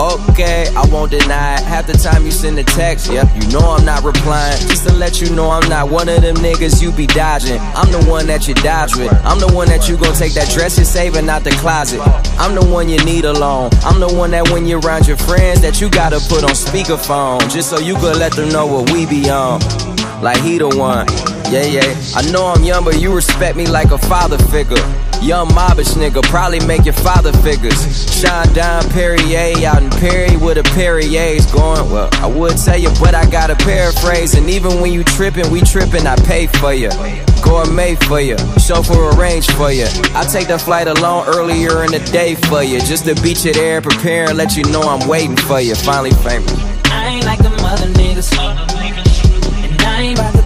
Okay, I won't deny it. Half the time you send a text, yeah, you know I'm not replying. Just to let you know I'm not one of them niggas you be dodging. I'm the one that you dodge with. I'm the one that you gon' take that dress you're saving out the closet. I'm the one you need alone. I'm the one that when you're around your friends that you gotta put on speakerphone. Just so you could let them know what we be on. Like he the one. Yeah, yeah. I know I'm young, but you respect me like a father figure. Young mobbish nigga, probably make your father figures. Shine down Perrier out in Perry with a Perrier's going. Well, I would tell you, but I gotta paraphrase. And even when you trippin', we trippin', I pay for you. Gourmet for you, chauffeur arrange for you. I take the flight alone earlier in the day for you. Just to beat you there, prepare and let you know I'm waiting for you. Finally famous. I ain't like the mother niggas. And I ain't about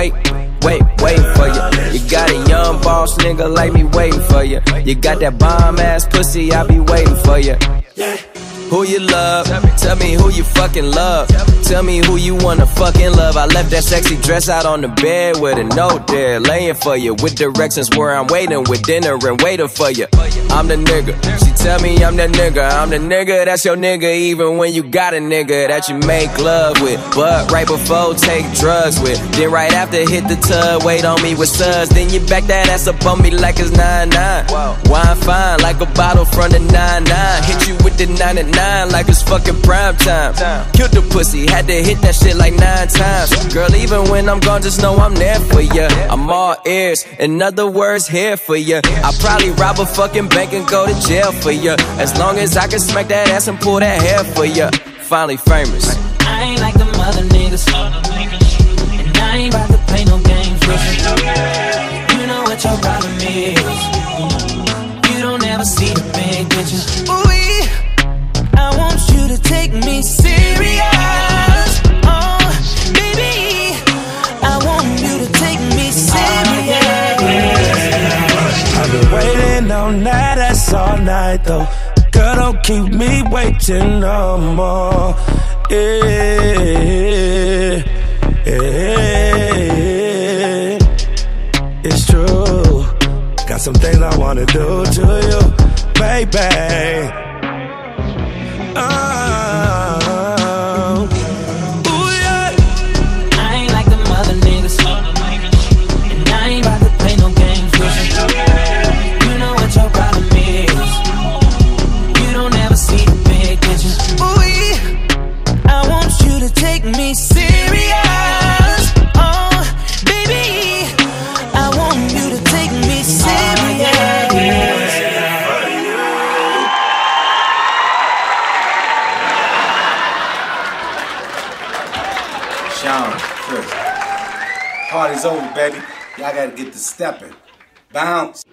wait, wait, waiting for you. You got a young boss nigga like me waiting for you. You got that bomb ass pussy, I be waiting for you. Who you love? Tell me who you fucking love. Tell me who you wanna fucking love. I left that sexy dress out on the bed with a note there, laying for you. With directions where I'm waiting with dinner and waiting for you. I'm the nigga. She tell me I'm the nigga. I'm the nigga that's your nigga, even when you got a nigga that you make love with. But right before, take drugs with. Then right after, hit the tub, wait on me with suds. Then you back that ass up on me like it's 9 9. Wine fine like a bottle from the 9 9. Hit you the 99 like it's fucking prime time. Killed the pussy, had to hit that shit like nine times. Girl, even when I'm gone, just know I'm there for ya. I'm all ears, in other words, here for ya. I probably rob a fucking bank and go to jail for ya. As long as I can smack that ass and pull that hair for ya. Finally famous. I ain't like the mother niggas. And I ain't about to play to take me serious. Oh, baby, I want you to take me serious. I've been waiting all night, that's all night though. Girl, don't keep me waiting no more. Yeah, yeah, it's true. Got some things I wanna do to you, baby. Sean, Chris. Party's over, baby. Y'all gotta get to stepping. Bounce.